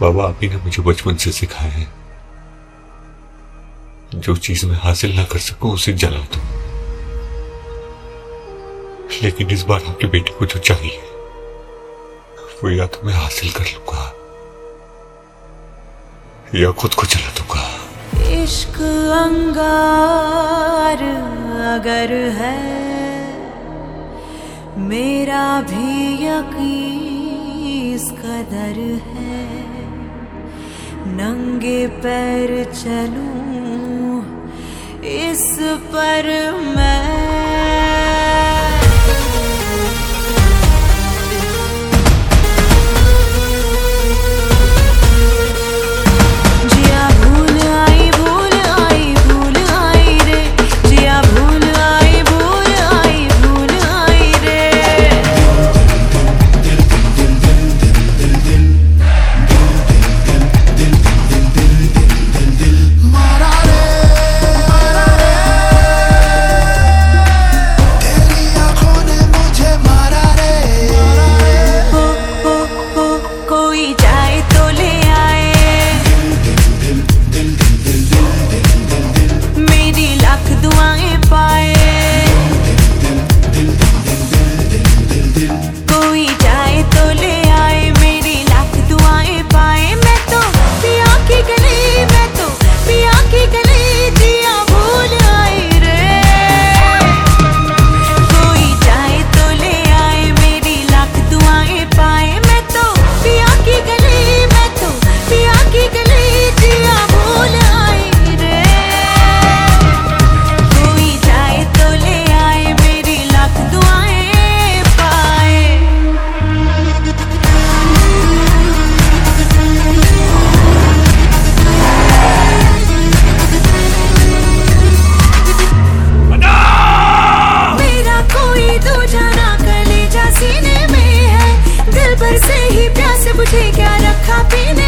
बाबा आप ही ने मुझे बचपन से सिखाया है। जो चीज़ मैं हासिल ना कर सकूँ, उसे जला दो। लेकिन इस बार आपके बेटे को जो चाहिए, वो या तो मैं हासिल कर लूँगा, या खुद को जला दूँगा। इश्क अंगार अगर है, मेरा भी यकीन इस कदर है। नंगे पैर चलूँ इस पर मैं है प्यास बुझे क्या रखा पे